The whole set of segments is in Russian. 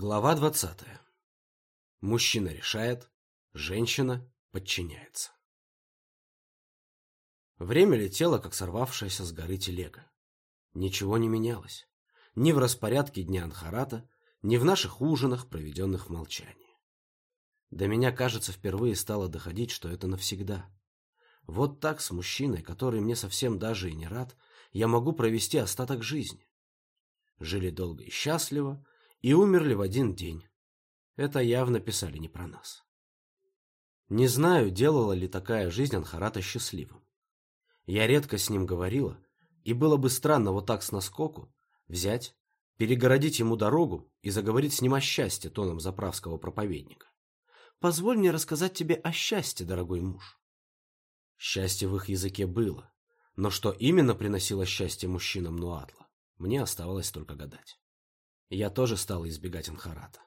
Глава двадцатая. Мужчина решает, женщина подчиняется. Время летело, как сорвавшаяся с горы телега. Ничего не менялось. Ни в распорядке дня Анхарата, ни в наших ужинах, проведенных в молчании. До меня, кажется, впервые стало доходить, что это навсегда. Вот так с мужчиной, который мне совсем даже и не рад, я могу провести остаток жизни. Жили долго и счастливо, и умерли в один день. Это явно писали не про нас. Не знаю, делала ли такая жизнь Анхарата счастливым. Я редко с ним говорила, и было бы странно вот так с наскоку взять, перегородить ему дорогу и заговорить с ним о счастье тоном заправского проповедника. «Позволь мне рассказать тебе о счастье, дорогой муж». Счастье в их языке было, но что именно приносило счастье мужчинам Нуатла, мне оставалось только гадать. Я тоже стал избегать Анхарата.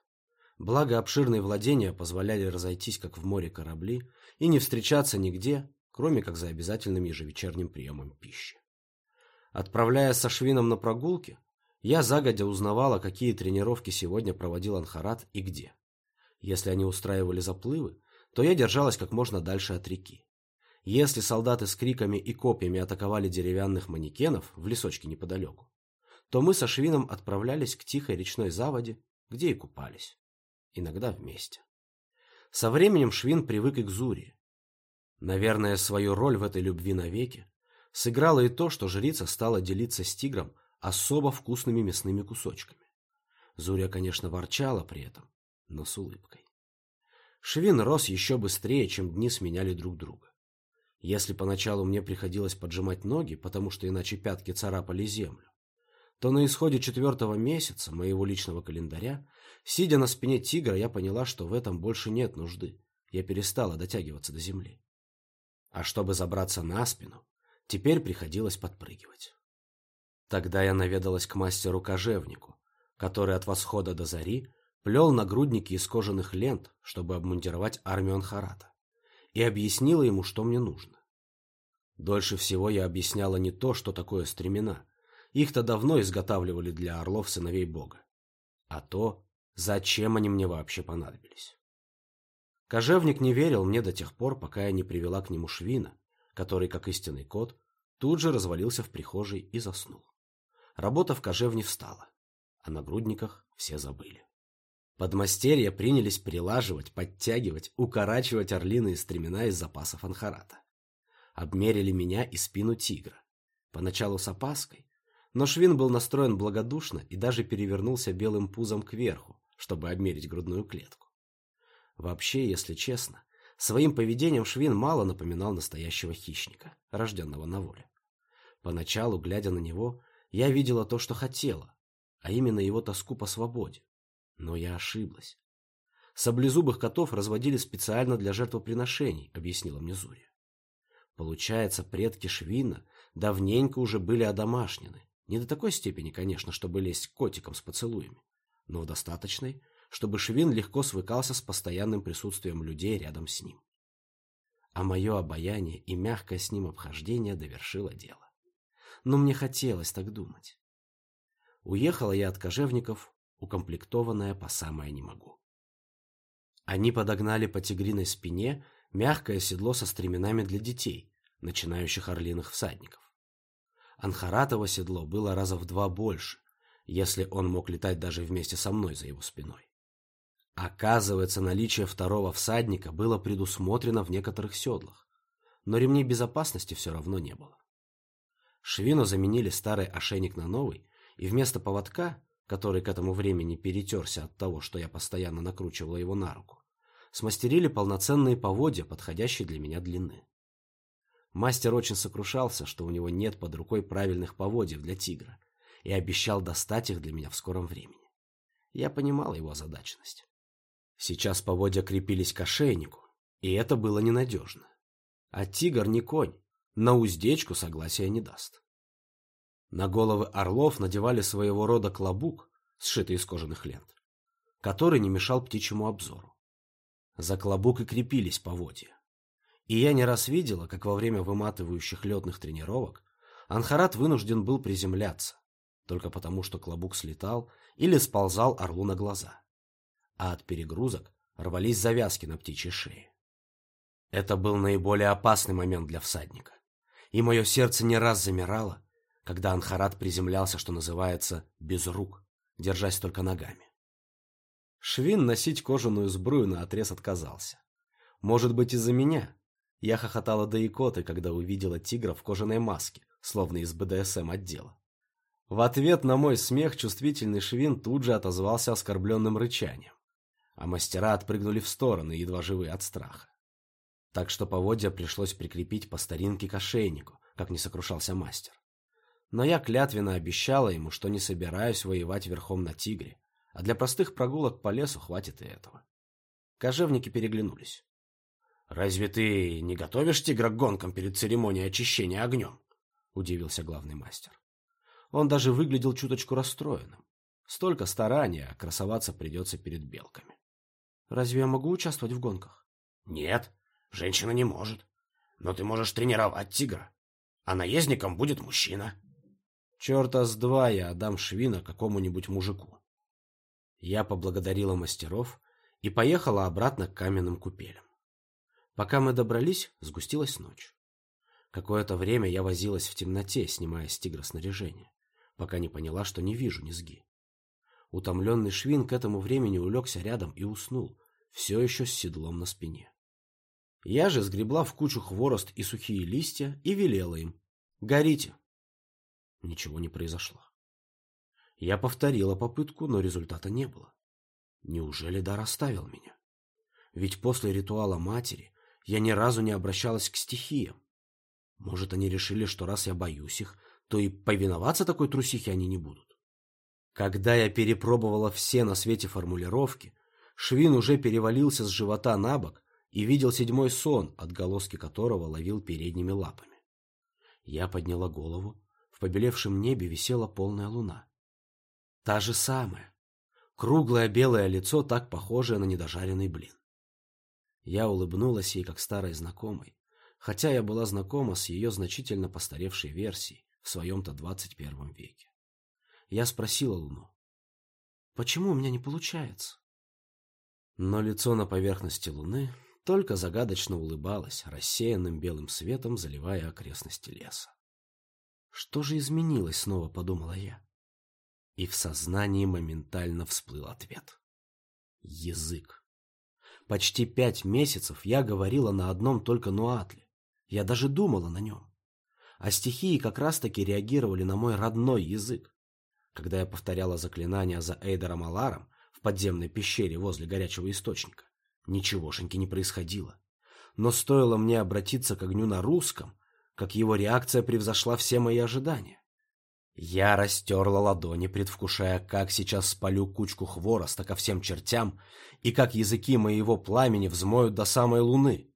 Благо, обширные владения позволяли разойтись, как в море корабли, и не встречаться нигде, кроме как за обязательным ежевечерним приемом пищи. Отправляясь со Швином на прогулки, я загодя узнавала, какие тренировки сегодня проводил Анхарат и где. Если они устраивали заплывы, то я держалась как можно дальше от реки. Если солдаты с криками и копьями атаковали деревянных манекенов в лесочке неподалеку, то мы со Швином отправлялись к тихой речной заводе, где и купались. Иногда вместе. Со временем Швин привык и к Зуре. Наверное, свою роль в этой любви навеки сыграло и то, что жрица стала делиться с тигром особо вкусными мясными кусочками. Зуря, конечно, ворчала при этом, но с улыбкой. Швин рос еще быстрее, чем дни сменяли друг друга. Если поначалу мне приходилось поджимать ноги, потому что иначе пятки царапали землю, то на исходе четвертого месяца моего личного календаря, сидя на спине тигра, я поняла, что в этом больше нет нужды. Я перестала дотягиваться до земли. А чтобы забраться на спину, теперь приходилось подпрыгивать. Тогда я наведалась к мастеру-кожевнику, который от восхода до зари плел нагрудники из кожаных лент, чтобы обмундировать армию Анхарата, и объяснила ему, что мне нужно. Дольше всего я объясняла не то, что такое стремена, их-то давно изготавливали для орлов сыновей Бога. А то, зачем они мне вообще понадобились? Кожевник не верил мне до тех пор, пока я не привела к нему швина, который, как истинный кот, тут же развалился в прихожей и заснул. Работа в кожевне встала, а на грудниках все забыли. Подмастерья принялись прилаживать, подтягивать, укорачивать орлиные стремена из запасов анхарата. Обмерили меня и спину тигра. Поначалу с опаской, но Швин был настроен благодушно и даже перевернулся белым пузом кверху, чтобы обмерить грудную клетку. Вообще, если честно, своим поведением Швин мало напоминал настоящего хищника, рожденного на воле. Поначалу, глядя на него, я видела то, что хотела, а именно его тоску по свободе. Но я ошиблась. Саблезубых котов разводили специально для жертвоприношений, объяснила мне Зурия. Получается, предки Швина давненько уже были одомашнены, не до такой степени, конечно, чтобы лезть к котикам с поцелуями, но в достаточной, чтобы Швин легко свыкался с постоянным присутствием людей рядом с ним. А мое обаяние и мягкое с ним обхождение довершило дело. Но мне хотелось так думать. Уехала я от кожевников, укомплектованная по самое не могу. Они подогнали по тигриной спине мягкое седло со стременами для детей, начинающих орлиных всадников. Анхаратово седло было раза в два больше, если он мог летать даже вместе со мной за его спиной. Оказывается, наличие второго всадника было предусмотрено в некоторых седлах, но ремней безопасности все равно не было. Швину заменили старый ошейник на новый, и вместо поводка, который к этому времени перетерся от того, что я постоянно накручивала его на руку, смастерили полноценные поводья, подходящие для меня длины. Мастер очень сокрушался, что у него нет под рукой правильных поводьев для тигра, и обещал достать их для меня в скором времени. Я понимал его озадаченность. Сейчас поводья крепились к ошейнику, и это было ненадежно. А тигр не конь, на уздечку согласия не даст. На головы орлов надевали своего рода клобук, сшитый из кожаных лент, который не мешал птичьему обзору. За клобук и крепились поводья. И я не раз видела, как во время выматывающих летных тренировок Анхарат вынужден был приземляться, только потому что клобук слетал или сползал орлу на глаза. а от перегрузок рвались завязки на птичьей шее. Это был наиболее опасный момент для всадника, и мое сердце не раз замирало, когда Анхарат приземлялся, что называется, без рук, держась только ногами. Швин носить кожаную сбрую на отрез отказался. Может быть, из-за меня. Я хохотала до икоты, когда увидела тигра в кожаной маске, словно из БДСМ отдела. В ответ на мой смех чувствительный Швин тут же отозвался оскорбленным рычанием, а мастера отпрыгнули в стороны, едва живые от страха. Так что поводья пришлось прикрепить по старинке к ошейнику, как не сокрушался мастер. Но я клятвенно обещала ему, что не собираюсь воевать верхом на тигре, а для простых прогулок по лесу хватит и этого. Кожевники переглянулись. «Разве ты не готовишь тигра к гонкам перед церемонией очищения огнем?» — удивился главный мастер. Он даже выглядел чуточку расстроенным. Столько старания, а красоваться придется перед белками. «Разве я могу участвовать в гонках?» «Нет, женщина не может. Но ты можешь тренировать тигра, а наездником будет мужчина». «Черта с два я отдам швина какому-нибудь мужику». Я поблагодарила мастеров и поехала обратно к каменным купелям. Пока мы добрались, сгустилась ночь. Какое-то время я возилась в темноте, снимая с тигра снаряжение, пока не поняла, что не вижу низги. Утомленный швин к этому времени улегся рядом и уснул, все еще с седлом на спине. Я же сгребла в кучу хворост и сухие листья и велела им «Горите!». Ничего не произошло. Я повторила попытку, но результата не было. Неужели дар оставил меня? Ведь после ритуала матери я ни разу не обращалась к стихиям. Может, они решили, что раз я боюсь их, то и повиноваться такой трусихе они не будут. Когда я перепробовала все на свете формулировки, Швин уже перевалился с живота на бок и видел седьмой сон, отголоски которого ловил передними лапами. Я подняла голову. В побелевшем небе висела полная луна. Та же самая. Круглое белое лицо, так похожее на недожаренный блин. Я улыбнулась ей как старой знакомой, хотя я была знакома с ее значительно постаревшей версией в своем-то двадцать первом веке. Я спросила Луну, «Почему у меня не получается?» Но лицо на поверхности Луны только загадочно улыбалось, рассеянным белым светом заливая окрестности леса. «Что же изменилось?» — снова подумала я. И в сознании моментально всплыл ответ. Язык. Почти пять месяцев я говорила на одном только нуатле. Я даже думала на нем. А стихии как раз-таки реагировали на мой родной язык. Когда я повторяла заклинания за Эйдером Аларом в подземной пещере возле горячего источника, ничегошеньки не происходило. Но стоило мне обратиться к огню на русском, как его реакция превзошла все мои ожидания. Я растерла ладони, предвкушая, как сейчас спалю кучку хвороста ко всем чертям и как языки моего пламени взмоют до самой луны.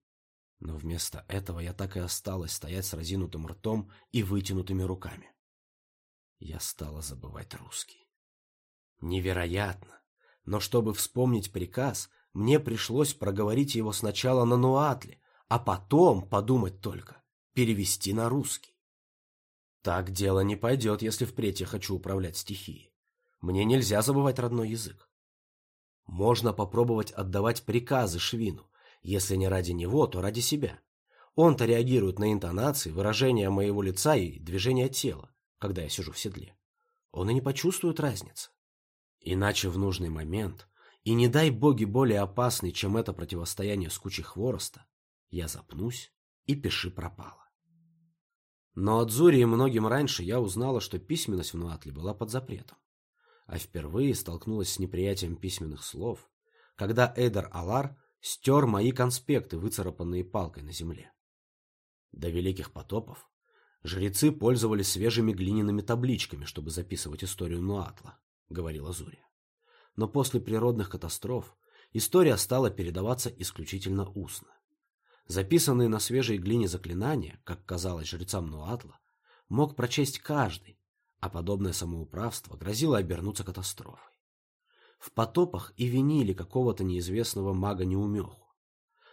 Но вместо этого я так и осталась стоять с разинутым ртом и вытянутыми руками. Я стала забывать русский. Невероятно! Но чтобы вспомнить приказ, мне пришлось проговорить его сначала на нуатле, а потом подумать только, перевести на русский. Так дело не пойдет, если впредь я хочу управлять стихией. Мне нельзя забывать родной язык. Можно попробовать отдавать приказы Швину, если не ради него, то ради себя. Он-то реагирует на интонации, выражения моего лица и движения тела, когда я сижу в седле. Он и не почувствует разницы. Иначе в нужный момент, и не дай боги более опасный, чем это противостояние с кучей хвороста, я запнусь и пиши пропало. Но от Зури и многим раньше я узнала, что письменность в Нуатле была под запретом. А впервые столкнулась с неприятием письменных слов, когда Эйдер Алар стер мои конспекты, выцарапанные палкой на земле. До великих потопов жрецы пользовались свежими глиняными табличками, чтобы записывать историю Нуатла, говорила Зури. Но после природных катастроф история стала передаваться исключительно устно. Записанные на свежей глине заклинания, как казалось жрецам Нуатла, мог прочесть каждый, а подобное самоуправство грозило обернуться катастрофой. В потопах и винили какого-то неизвестного мага-неумеху.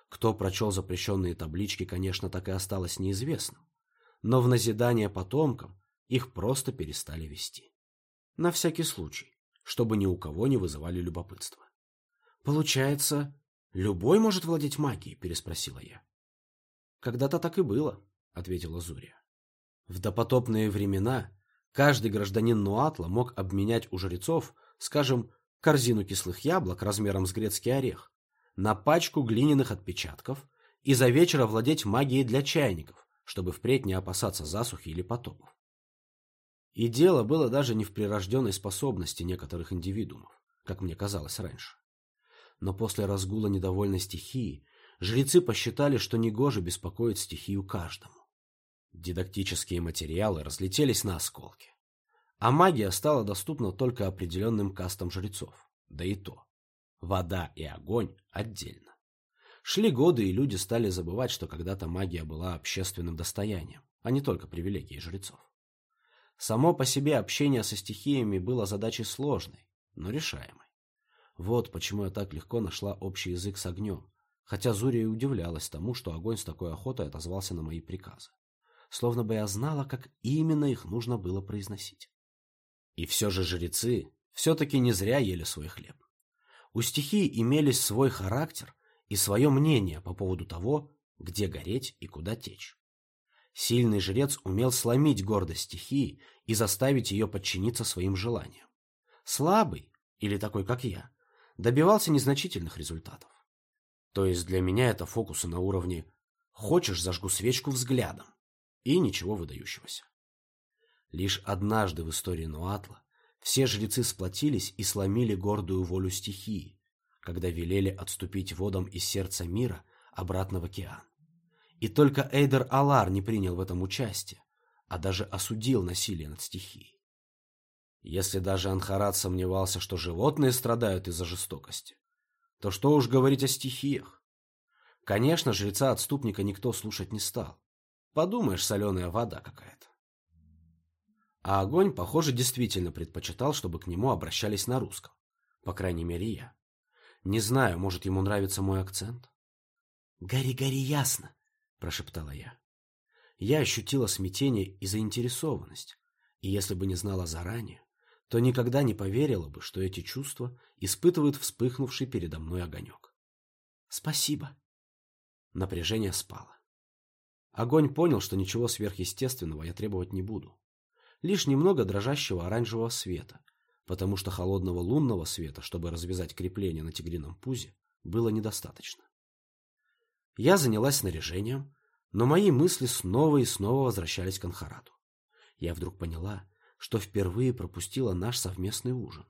Кто прочел запрещенные таблички, конечно, так и осталось неизвестным, но в назидание потомкам их просто перестали вести. На всякий случай, чтобы ни у кого не вызывали любопытства. Получается, любой может владеть магией? Переспросила я. Когда-то так и было, ответила Зурия. В допотопные времена каждый гражданин Нуатла мог обменять у жрецов, скажем, корзину кислых яблок размером с грецкий орех на пачку глиняных отпечатков и за вечер овладеть магией для чайников, чтобы впредь не опасаться засухи или потопов. И дело было даже не в прирожденной способности некоторых индивидуумов, как мне казалось раньше. Но после разгула недовольной стихии жрецы посчитали, что негоже беспокоить стихию каждому. Дидактические материалы разлетелись на осколки. А магия стала доступна только определенным кастам жрецов, да и то. Вода и огонь отдельно. Шли годы, и люди стали забывать, что когда-то магия была общественным достоянием, а не только привилегией жрецов. Само по себе общение со стихиями было задачей сложной, но решаемой. Вот почему я так легко нашла общий язык с огнем, хотя Зурия и удивлялась тому, что огонь с такой охотой отозвался на мои приказы. Словно бы я знала, как именно их нужно было произносить. И все же жрецы все-таки не зря ели свой хлеб. У стихии имелись свой характер и свое мнение по поводу того, где гореть и куда течь. Сильный жрец умел сломить гордость стихии и заставить ее подчиниться своим желаниям. Слабый, или такой, как я, добивался незначительных результатов. То есть для меня это фокусы на уровне «хочешь, зажгу свечку взглядом» и ничего выдающегося. Лишь однажды в истории Нуатла все жрецы сплотились и сломили гордую волю стихии, когда велели отступить водам из сердца мира обратно в океан. И только Эйдер Алар не принял в этом участие, а даже осудил насилие над стихией. Если даже Анхарат сомневался, что животные страдают из-за жестокости, то что уж говорить о стихиях? Конечно, жреца-отступника никто слушать не стал. Подумаешь, соленая вода какая-то. А огонь, похоже, действительно предпочитал, чтобы к нему обращались на русском. По крайней мере, я. Не знаю, может, ему нравится мой акцент? «Гори, гори ясно!» прошептала я. Я ощутила смятение и заинтересованность, и если бы не знала заранее, то никогда не поверила бы, что эти чувства испытывает вспыхнувший передо мной огонек. Спасибо. Напряжение спало. Огонь понял, что ничего сверхъестественного я требовать не буду. Лишь немного дрожащего оранжевого света, потому что холодного лунного света, чтобы развязать крепление на тигрином пузе, было недостаточно. Я занялась снаряжением, но мои мысли снова и снова возвращались к Анхарату. Я вдруг поняла, что впервые пропустила наш совместный ужин.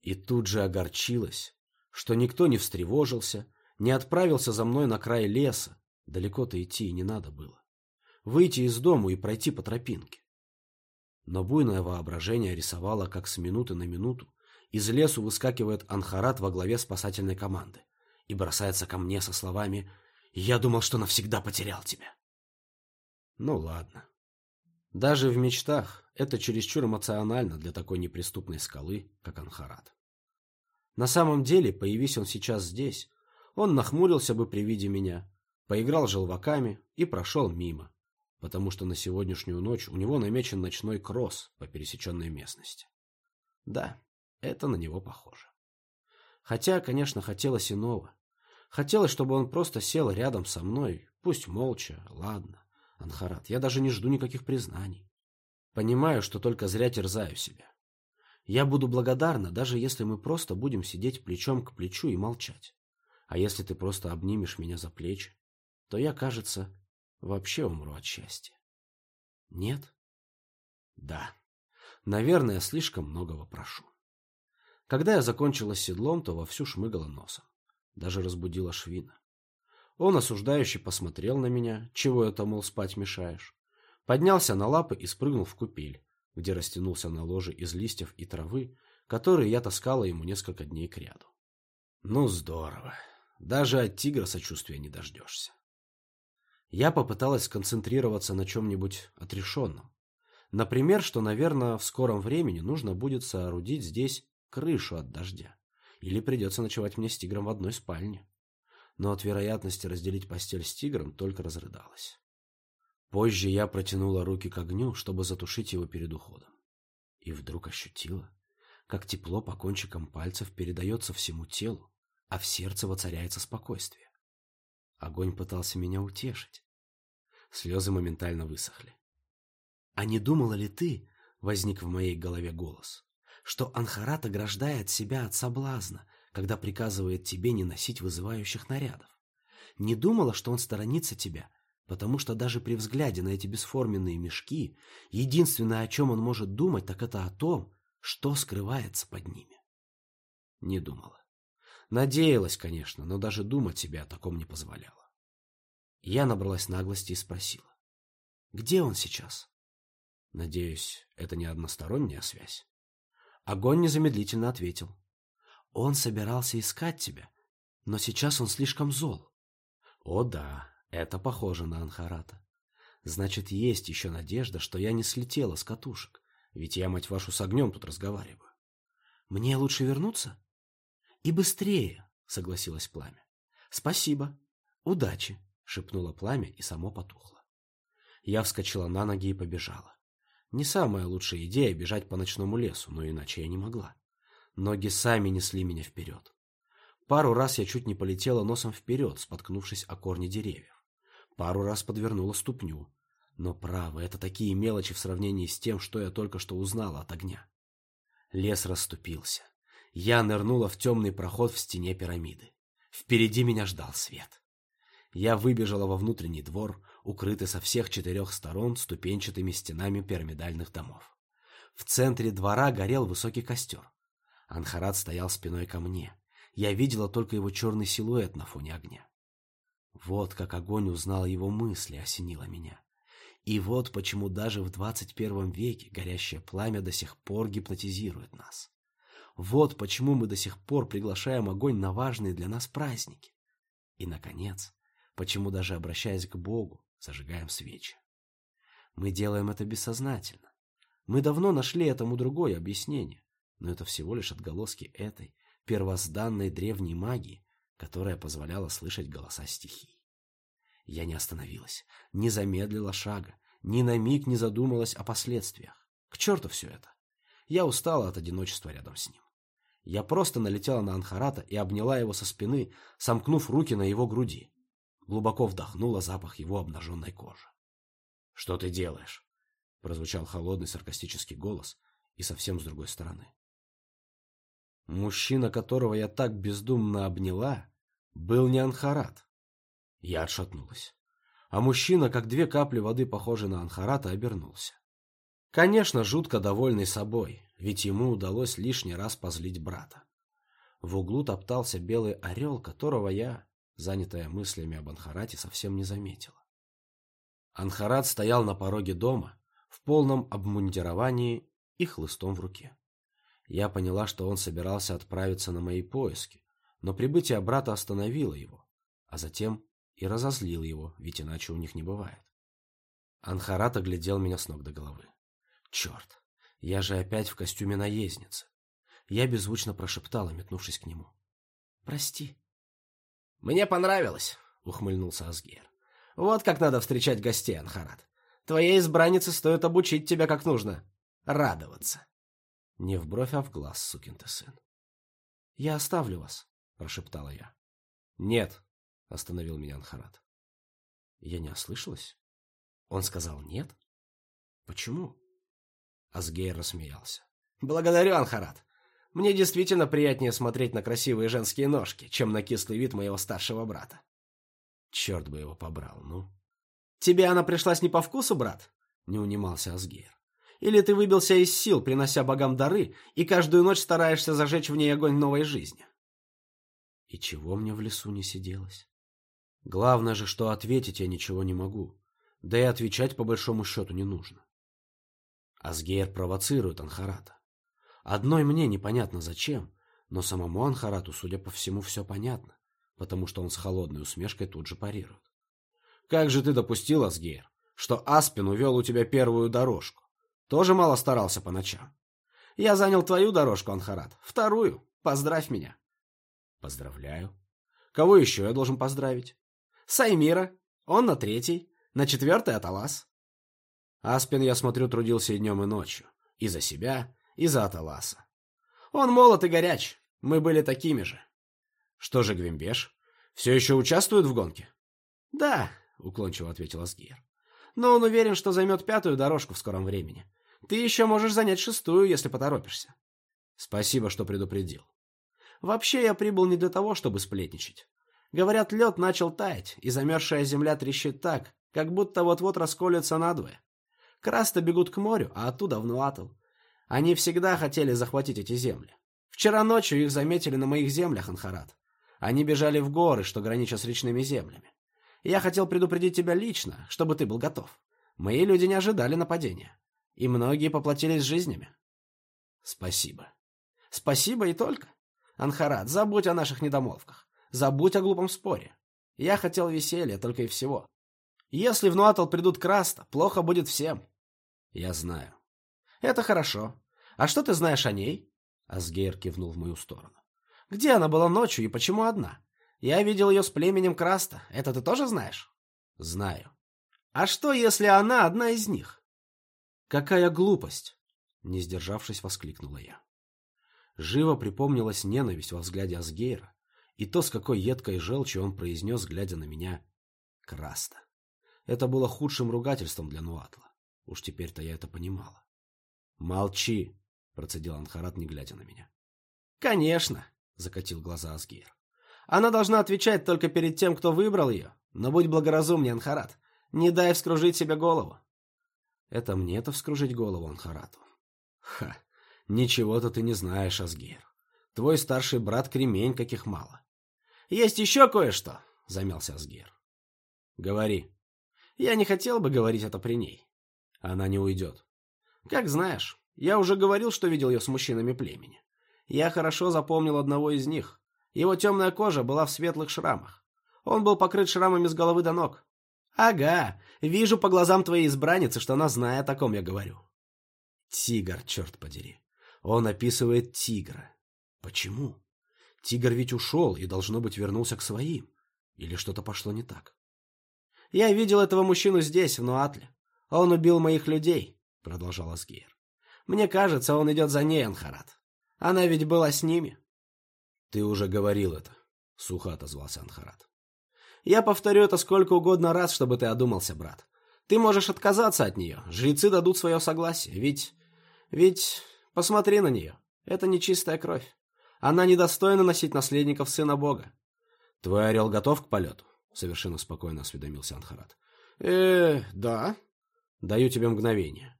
И тут же огорчилась, что никто не встревожился, не отправился за мной на край леса, далеко-то идти и не надо было. Выйти из дому и пройти по тропинке. Но буйное воображение рисовало, как с минуты на минуту из лесу выскакивает Анхарат во главе спасательной команды и бросается ко мне со словами я думал, что навсегда потерял тебя. Ну ладно. Даже в мечтах это чересчур эмоционально для такой неприступной скалы, как Анхарат. На самом деле, появись он сейчас здесь, он нахмурился бы при виде меня, поиграл желваками и прошел мимо, потому что на сегодняшнюю ночь у него намечен ночной кросс по пересеченной местности. Да, это на него похоже. Хотя, конечно, хотелось иного. Хотелось, чтобы он просто сел рядом со мной, пусть молча, ладно. Анхарат, я даже не жду никаких признаний. Понимаю, что только зря терзаю себя. Я буду благодарна, даже если мы просто будем сидеть плечом к плечу и молчать. А если ты просто обнимешь меня за плечи, то я, кажется, вообще умру от счастья. Нет? Да. Наверное, слишком многого прошу. Когда я закончила с седлом, то вовсю шмыгала носом даже разбудила Швина. Он осуждающе посмотрел на меня, чего это, мол, спать мешаешь. Поднялся на лапы и спрыгнул в купель, где растянулся на ложе из листьев и травы, которые я таскала ему несколько дней кряду. Ну, здорово. Даже от тигра сочувствия не дождешься. Я попыталась сконцентрироваться на чем-нибудь отрешенном. Например, что, наверное, в скором времени нужно будет соорудить здесь крышу от дождя. Или придется ночевать мне с тигром в одной спальне. Но от вероятности разделить постель с тигром только разрыдалась. Позже я протянула руки к огню, чтобы затушить его перед уходом. И вдруг ощутила, как тепло по кончикам пальцев передается всему телу, а в сердце воцаряется спокойствие. Огонь пытался меня утешить. Слезы моментально высохли. «А не думала ли ты, — возник в моей голове голос, — что Анхарат ограждает себя от соблазна, когда приказывает тебе не носить вызывающих нарядов? Не думала, что он сторонится тебя, потому что даже при взгляде на эти бесформенные мешки, единственное, о чем он может думать, так это о том, что скрывается под ними? Не думала. Надеялась, конечно, но даже думать себе о таком не позволяла. Я набралась наглости и спросила. «Где он сейчас?» Надеюсь, это не односторонняя связь. Огонь незамедлительно ответил. Он собирался искать тебя, но сейчас он слишком зол. О да, это похоже на Анхарата. Значит, есть еще надежда, что я не слетела с катушек, ведь я, мать вашу, с огнем тут разговариваю. Мне лучше вернуться? И быстрее, согласилась пламя. Спасибо. Удачи, шепнуло пламя и само потухло. Я вскочила на ноги и побежала. Не самая лучшая идея бежать по ночному лесу, но иначе я не могла. Ноги сами несли меня вперед. Пару раз я чуть не полетела носом вперед, споткнувшись о корни деревьев. Пару раз подвернула ступню. Но право, это такие мелочи в сравнении с тем, что я только что узнала от огня. Лес расступился. Я нырнула в темный проход в стене пирамиды. Впереди меня ждал свет. Я выбежала во внутренний двор, укрытый со всех четырех сторон ступенчатыми стенами пирамидальных домов. В центре двора горел высокий костер. Анхарат стоял спиной ко мне. Я видела только его черный силуэт на фоне огня. Вот как огонь узнал его мысли, осенило меня. И вот почему даже в двадцать первом веке горящее пламя до сих пор гипнотизирует нас. Вот почему мы до сих пор приглашаем огонь на важные для нас праздники. И, наконец, почему даже обращаясь к Богу, зажигаем свечи. Мы делаем это бессознательно. Мы давно нашли этому другое объяснение, но это всего лишь отголоски этой первозданной древней магии, которая позволяла слышать голоса стихий. Я не остановилась, не замедлила шага, ни на миг не задумалась о последствиях. К черту все это. Я устала от одиночества рядом с ним. Я просто налетела на Анхарата и обняла его со спины, сомкнув руки на его груди. Глубоко вдохнула запах его обнаженной кожи. «Что ты делаешь?» Прозвучал холодный саркастический голос и совсем с другой стороны. Мужчина, которого я так бездумно обняла, был не Анхарат. Я отшатнулась. А мужчина, как две капли воды, похожий на Анхарата, обернулся. Конечно, жутко довольный собой, ведь ему удалось лишний раз позлить брата. В углу топтался белый орел, которого я занятая мыслями об Анхарате, совсем не заметила. Анхарат стоял на пороге дома в полном обмундировании и хлыстом в руке. Я поняла, что он собирался отправиться на мои поиски, но прибытие брата остановило его, а затем и разозлило его, ведь иначе у них не бывает. Анхарат оглядел меня с ног до головы. «Черт, я же опять в костюме наездницы!» Я беззвучно прошептала, метнувшись к нему. «Прости». «Мне понравилось», — ухмыльнулся Асгейр. «Вот как надо встречать гостей, Анхарат. Твоей избраннице стоит обучить тебя как нужно. Радоваться». Не в бровь, а в глаз, сукин ты сын. «Я оставлю вас», — прошептала я. «Нет», — остановил меня Анхарат. Я не ослышалась? Он сказал «нет»? Почему? Асгейр рассмеялся. «Благодарю, Анхарат. Мне действительно приятнее смотреть на красивые женские ножки, чем на кислый вид моего старшего брата. Черт бы его побрал, ну. Тебе она пришлась не по вкусу, брат? Не унимался Асгейр. Или ты выбился из сил, принося богам дары, и каждую ночь стараешься зажечь в ней огонь новой жизни? И чего мне в лесу не сиделось? Главное же, что ответить я ничего не могу. Да и отвечать по большому счету не нужно. Асгейр провоцирует Анхарата. Одной мне непонятно зачем, но самому Анхарату, судя по всему, все понятно, потому что он с холодной усмешкой тут же парирует. «Как же ты допустил, Асгейр, что Аспин увел у тебя первую дорожку? Тоже мало старался по ночам. Я занял твою дорожку, Анхарат, вторую. Поздравь меня». «Поздравляю. Кого еще я должен поздравить?» «Саймира. Он на третий. На четвертый Аталас». Аспин, я смотрю, трудился и днем, и ночью. И за себя, из Аталаса. Он молод и горяч. Мы были такими же. Что же Гвимбеш? Все еще участвует в гонке? Да, уклончиво ответил Асгир. Но он уверен, что займет пятую дорожку в скором времени. Ты еще можешь занять шестую, если поторопишься. Спасибо, что предупредил. Вообще я прибыл не для того, чтобы сплетничать. Говорят, лед начал таять, и замерзшая земля трещит так, как будто вот-вот расколется надвое. Краста бегут к морю, а оттуда в Нуатл. Они всегда хотели захватить эти земли. Вчера ночью их заметили на моих землях, Анхарат. Они бежали в горы, что граничат с речными землями. Я хотел предупредить тебя лично, чтобы ты был готов. Мои люди не ожидали нападения. И многие поплатились жизнями. Спасибо. Спасибо и только. Анхарат, забудь о наших недомолвках. Забудь о глупом споре. Я хотел веселья, только и всего. Если в Нуатл придут Краста, плохо будет всем. Я знаю. Это хорошо. А что ты знаешь о ней? Асгейр кивнул в мою сторону. Где она была ночью и почему одна? Я видел ее с племенем Краста. Это ты тоже знаешь? Знаю. А что, если она одна из них? Какая глупость! Не сдержавшись, воскликнула я. Живо припомнилась ненависть во взгляде Асгейра и то, с какой едкой желчью он произнес, глядя на меня, «Краста». Это было худшим ругательством для Нуатла. Уж теперь-то я это понимала. «Молчи!» — процедил Анхарат, не глядя на меня. «Конечно!» — закатил глаза Асгейр. «Она должна отвечать только перед тем, кто выбрал ее. Но будь благоразумнее, Анхарат. Не дай вскружить себе голову». «Это мне-то вскружить голову Анхарату?» «Ха! Ничего-то ты не знаешь, Асгейр. Твой старший брат кремень, каких мало. Есть еще кое-что, замялся Асгейр. Говори. Я не хотел бы говорить это при ней. Она не уйдет. Как знаешь, я уже говорил, что видел ее с мужчинами племени. Я хорошо запомнил одного из них. Его темная кожа была в светлых шрамах. Он был покрыт шрамами с головы до ног. Ага, вижу по глазам твоей избранницы, что она знает, о ком я говорю. Тигр, черт подери. Он описывает тигра. Почему? Тигр ведь ушел и, должно быть, вернулся к своим. Или что-то пошло не так? Я видел этого мужчину здесь, в Нуатле. Он убил моих людей, продолжал Асгейр. Мне кажется, он идет за ней, Анхарат. Она ведь была с ними. Ты уже говорил это, сухо отозвался Анхарат. Я повторю это сколько угодно раз, чтобы ты одумался, брат. Ты можешь отказаться от нее. Жрецы дадут свое согласие. Ведь... Ведь... Посмотри на нее. Это нечистая кровь. Она недостойна носить наследников сына бога. Твой орел готов к полету? Совершенно спокойно осведомился Анхарат. э да. Даю тебе мгновение.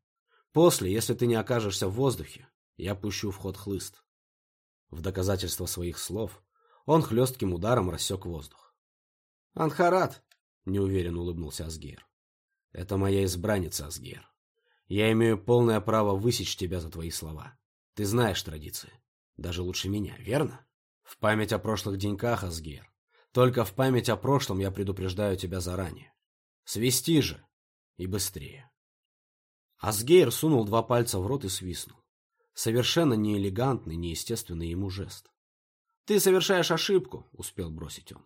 После, если ты не окажешься в воздухе, я пущу в ход хлыст. В доказательство своих слов он хлестким ударом рассек воздух. «Анхарат!» — неуверенно улыбнулся Асгейр. «Это моя избранница, Асгейр. Я имею полное право высечь тебя за твои слова. Ты знаешь традиции. Даже лучше меня, верно? В память о прошлых деньках, Асгер. Только в память о прошлом я предупреждаю тебя заранее. Свисти же. И быстрее. Асгейр сунул два пальца в рот и свистнул. Совершенно неэлегантный, неестественный ему жест. «Ты совершаешь ошибку», — успел бросить он.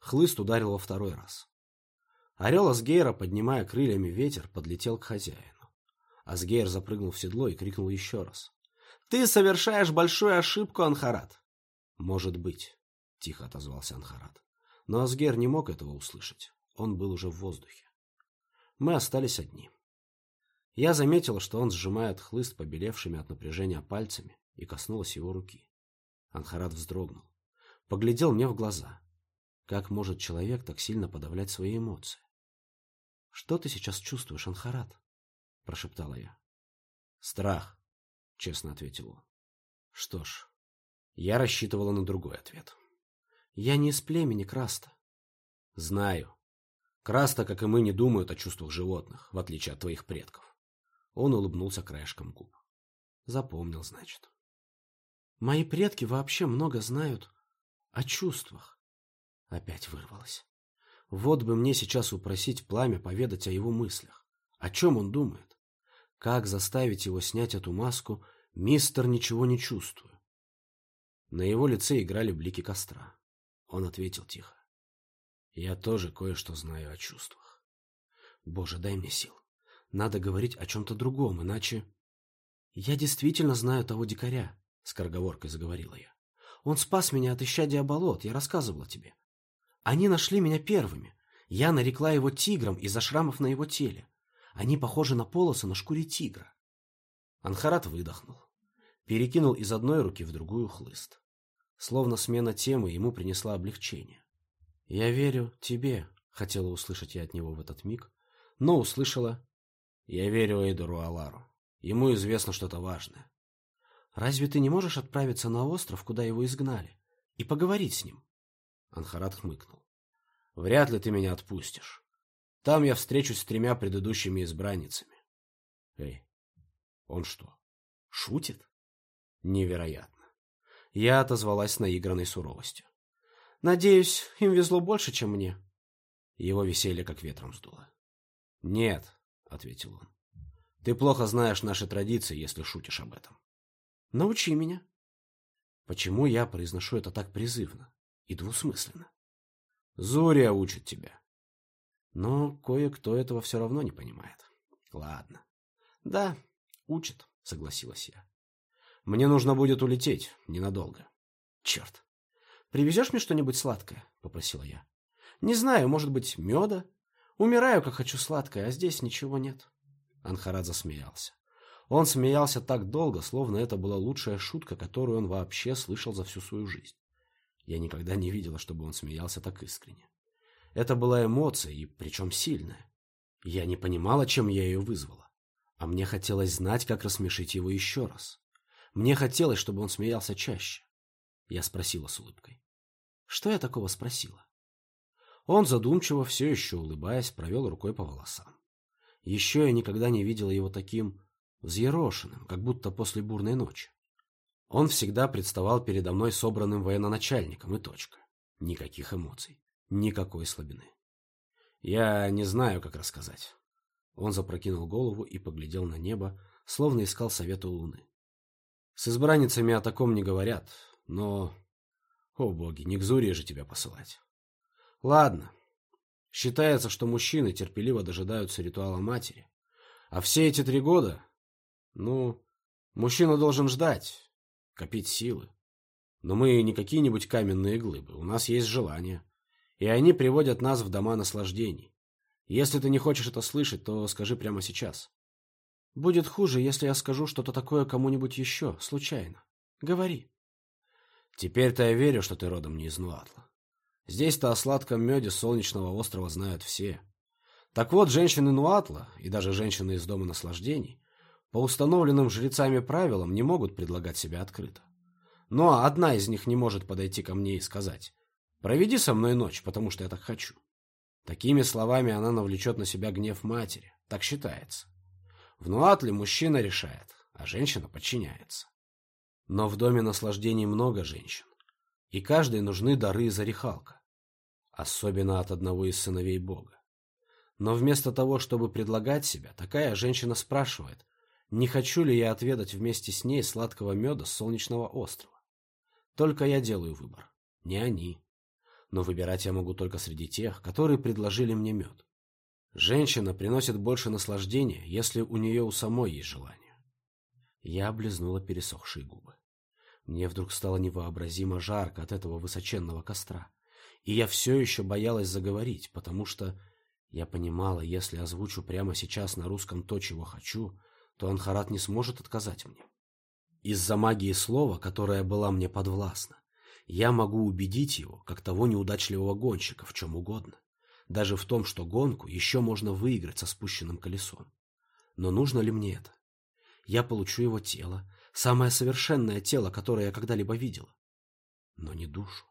Хлыст ударил во второй раз. Орел Асгейра, поднимая крыльями ветер, подлетел к хозяину. Асгейр запрыгнул в седло и крикнул еще раз. Ты совершаешь большую ошибку, Анхарат. Может быть, тихо отозвался Анхарат. Но Асгер не мог этого услышать. Он был уже в воздухе. Мы остались одни. Я заметила, что он сжимает хлыст побелевшими от напряжения пальцами и коснулась его руки. Анхарат вздрогнул. Поглядел мне в глаза. Как может человек так сильно подавлять свои эмоции? — Что ты сейчас чувствуешь, Анхарат? — прошептала я. — Страх, честно ответил он. Что ж, я рассчитывала на другой ответ. Я не из племени Краста. Знаю. Краста, как и мы, не думают о чувствах животных, в отличие от твоих предков. Он улыбнулся краешком губ. Запомнил, значит. Мои предки вообще много знают о чувствах. Опять вырвалось. Вот бы мне сейчас упросить пламя поведать о его мыслях. О чем он думает? Как заставить его снять эту маску «Мистер, ничего не чувствую». На его лице играли блики костра. Он ответил тихо. «Я тоже кое-что знаю о чувствах. Боже, дай мне сил. Надо говорить о чем-то другом, иначе...» «Я действительно знаю того дикаря», — скороговоркой заговорила я. Он спас меня от исчадия болот, я рассказывала тебе. Они нашли меня первыми. Я нарекла его тигром из-за шрамов на его теле. Они похожи на полосы на шкуре тигра. Анхарат выдохнул. Перекинул из одной руки в другую хлыст. Словно смена темы ему принесла облегчение. «Я верю тебе», — хотела услышать я от него в этот миг, но услышала «Я верю Эйдору Алару. Ему известно что-то важное». «Разве ты не можешь отправиться на остров, куда его изгнали, и поговорить с ним?» Анхарат хмыкнул. «Вряд ли ты меня отпустишь. Там я встречусь с тремя предыдущими избранницами». «Эй, он что, шутит?» «Невероятно». Я отозвалась наигранной суровостью. «Надеюсь, им везло больше, чем мне». Его веселье как ветром сдуло. «Нет», — ответил он. «Ты плохо знаешь наши традиции, если шутишь об этом». «Научи меня». Почему я произношу это так призывно и двусмысленно? Зория учит тебя. Но кое-кто этого все равно не понимает. Ладно. Да, учит, согласилась я. Мне нужно будет улететь ненадолго. Черт. Привезешь мне что-нибудь сладкое? Попросила я. Не знаю, может быть, меда? Умираю, как хочу сладкое, а здесь ничего нет. Анхарат засмеялся. Он смеялся так долго, словно это была лучшая шутка, которую он вообще слышал за всю свою жизнь. Я никогда не видела, чтобы он смеялся так искренне. Это была эмоция, и причем сильная. Я не понимала, чем я ее вызвала. А мне хотелось знать, как рассмешить его еще раз. Мне хотелось, чтобы он смеялся чаще. Я спросила с улыбкой. Что я такого спросила? Он задумчиво, все еще улыбаясь, провел рукой по волосам. Еще я никогда не видела его таким взъерошенным, как будто после бурной ночи. Он всегда представал передо мной собранным военачальником, и точка. Никаких эмоций, никакой слабины. Я не знаю, как рассказать. Он запрокинул голову и поглядел на небо, словно искал совета у луны. С избранницами о таком не говорят, но... О боги, не к Зурии же тебя посылать. Ладно. Считается, что мужчины терпеливо дожидаются ритуала матери. А все эти три года... Ну, мужчина должен ждать, копить силы. Но мы не какие-нибудь каменные глыбы, у нас есть желания. И они приводят нас в дома наслаждений. Если ты не хочешь это слышать, то скажи прямо сейчас. Будет хуже, если я скажу что-то такое кому-нибудь еще, случайно. Говори. Теперь-то я верю, что ты родом не из Нуатла. Здесь-то о сладком меде солнечного острова знают все. Так вот, женщины Нуатла, и даже женщины из Дома наслаждений, по установленным жрецами правилам не могут предлагать себя открыто. Но одна из них не может подойти ко мне и сказать «Проведи со мной ночь, потому что я так хочу». Такими словами она навлечет на себя гнев матери, так считается. В Нуатле мужчина решает, а женщина подчиняется. Но в доме наслаждений много женщин, и каждой нужны дары из орехалка особенно от одного из сыновей Бога. Но вместо того, чтобы предлагать себя, такая женщина спрашивает, не хочу ли я отведать вместе с ней сладкого меда с солнечного острова. Только я делаю выбор, не они. Но выбирать я могу только среди тех, которые предложили мне мед. Женщина приносит больше наслаждения, если у нее у самой есть желание. Я облизнула пересохшие губы. Мне вдруг стало невообразимо жарко от этого высоченного костра. И я все еще боялась заговорить, потому что я понимала, если озвучу прямо сейчас на русском то, чего хочу, то Анхарат не сможет отказать мне. Из-за магии слова, которая была мне подвластна, я могу убедить его, как того неудачливого гонщика, в чем угодно. Даже в том, что гонку еще можно выиграть со спущенным колесом. Но нужно ли мне это? Я получу его тело, самое совершенное тело, которое я когда-либо видела. Но не душу.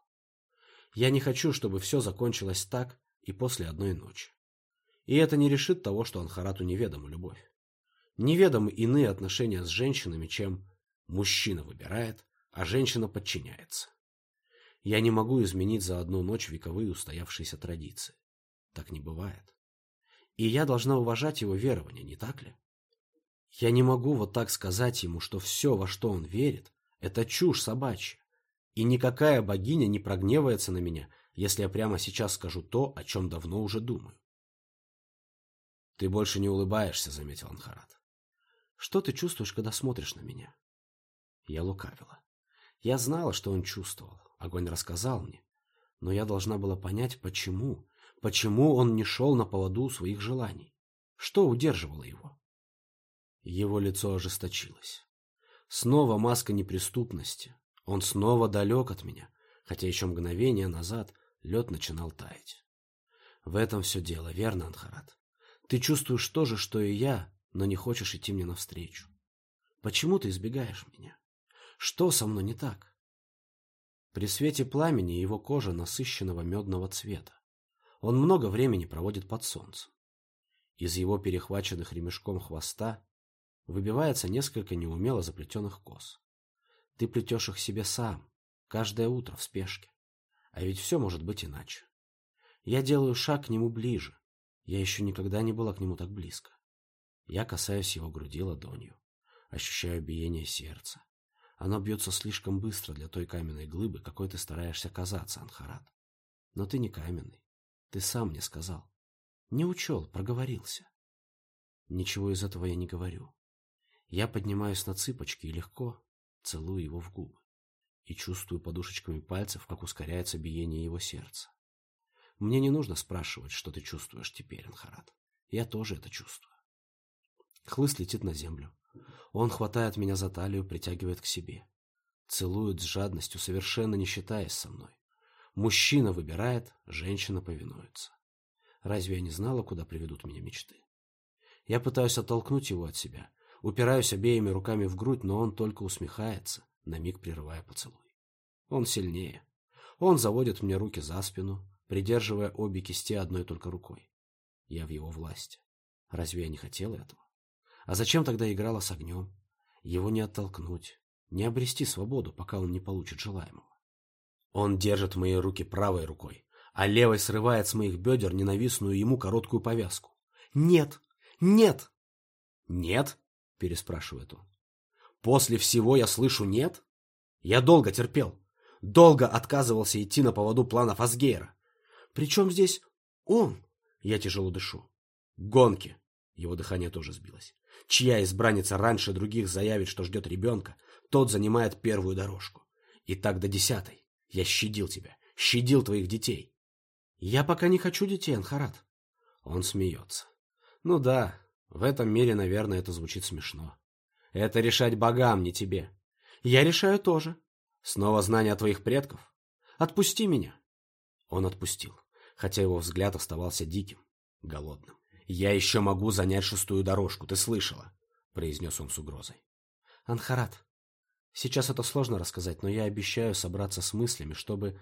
Я не хочу, чтобы все закончилось так и после одной ночи. И это не решит того, что Анхарату неведома любовь. Неведомы иные отношения с женщинами, чем мужчина выбирает, а женщина подчиняется. Я не могу изменить за одну ночь вековые устоявшиеся традиции. Так не бывает. И я должна уважать его верования, не так ли? Я не могу вот так сказать ему, что все, во что он верит, это чушь собачья, и никакая богиня не прогневается на меня, если я прямо сейчас скажу то, о чем давно уже думаю. «Ты больше не улыбаешься», — заметил Анхарат. «Что ты чувствуешь, когда смотришь на меня?» Я лукавила. Я знала, что он чувствовал. Огонь рассказал мне. Но я должна была понять, почему. Почему он не шел на поводу своих желаний. Что удерживало его? Его лицо ожесточилось. Снова маска неприступности. Он снова далек от меня, хотя еще мгновение назад лед начинал таять. В этом все дело, верно, Анхарат? Ты чувствуешь то же, что и я, но не хочешь идти мне навстречу. Почему ты избегаешь меня? Что со мной не так? При свете пламени его кожа насыщенного медного цвета. Он много времени проводит под солнцем. Из его перехваченных ремешком хвоста выбивается несколько неумело заплетенных кос. Ты плетешь их себе сам, каждое утро в спешке. А ведь все может быть иначе. Я делаю шаг к нему ближе. Я еще никогда не была к нему так близко. Я касаюсь его груди ладонью. Ощущаю биение сердца. Оно бьется слишком быстро для той каменной глыбы, какой ты стараешься казаться, Анхарат. Но ты не каменный. Ты сам мне сказал. Не учел, проговорился. Ничего из этого я не говорю. Я поднимаюсь на цыпочки и легко целую его в губы и чувствую подушечками пальцев, как ускоряется биение его сердца. Мне не нужно спрашивать, что ты чувствуешь теперь, Анхарат. Я тоже это чувствую. Хлыст летит на землю. Он хватает меня за талию, притягивает к себе. Целует с жадностью, совершенно не считаясь со мной. Мужчина выбирает, женщина повинуется. Разве я не знала, куда приведут меня мечты? Я пытаюсь оттолкнуть его от себя, упираюсь обеими руками в грудь, но он только усмехается, на миг прерывая поцелуй. Он сильнее. Он заводит мне руки за спину, придерживая обе кисти одной только рукой. Я в его власти. Разве я не хотела этого? А зачем тогда играла с огнем? Его не оттолкнуть, не обрести свободу, пока он не получит желаемого. Он держит мои руки правой рукой, а левой срывает с моих бедер ненавистную ему короткую повязку. «Нет! Нет!» «Нет?» – переспрашивает он. «После всего я слышу «нет»?» Я долго терпел, долго отказывался идти на поводу планов Асгейра. Причем здесь он? Я тяжело дышу. Гонки. Его дыхание тоже сбилось. Чья избранница раньше других заявит, что ждет ребенка, тот занимает первую дорожку. И так до десятой. Я щадил тебя, щадил твоих детей. Я пока не хочу детей, Анхарат. Он смеется. Ну да, в этом мире, наверное, это звучит смешно. Это решать богам, не тебе. Я решаю тоже. Снова знание твоих предков? Отпусти меня. Он отпустил, хотя его взгляд оставался диким, голодным. «Я еще могу занять шестую дорожку, ты слышала?» — произнес он с угрозой. «Анхарат, сейчас это сложно рассказать, но я обещаю собраться с мыслями, чтобы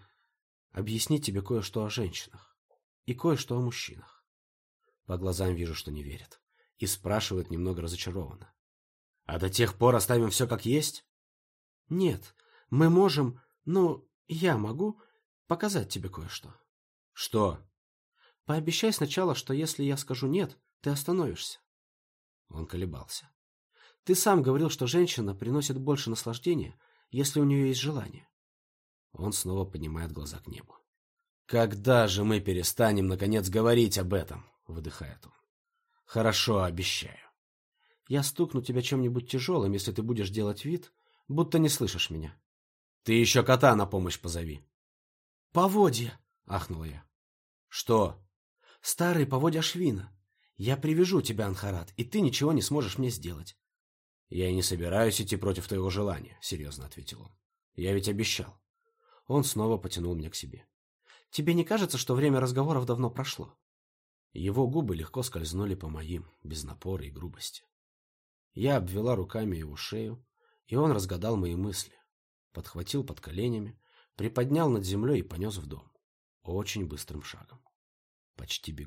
объяснить тебе кое-что о женщинах и кое-что о мужчинах». По глазам вижу, что не верит, и спрашивает немного разочарованно. «А до тех пор оставим все как есть?» «Нет, мы можем, ну, я могу показать тебе кое-что». «Что?» Пообещай сначала, что если я скажу «нет», ты остановишься. Он колебался. Ты сам говорил, что женщина приносит больше наслаждения, если у нее есть желание. Он снова поднимает глаза к небу. «Когда же мы перестанем, наконец, говорить об этом?» — выдыхает он. «Хорошо, обещаю. Я стукну тебя чем-нибудь тяжелым, если ты будешь делать вид, будто не слышишь меня. Ты еще кота на помощь позови». «Поводья!» — ахнула я. «Что?» Старый поводья Швина. Я привяжу тебя, Анхарат, и ты ничего не сможешь мне сделать. Я и не собираюсь идти против твоего желания, серьезно ответил он. Я ведь обещал. Он снова потянул меня к себе. Тебе не кажется, что время разговоров давно прошло? Его губы легко скользнули по моим, без напора и грубости. Я обвела руками его шею, и он разгадал мои мысли. Подхватил под коленями, приподнял над землей и понес в дом. Очень быстрым шагом почти бегу.